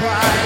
cry.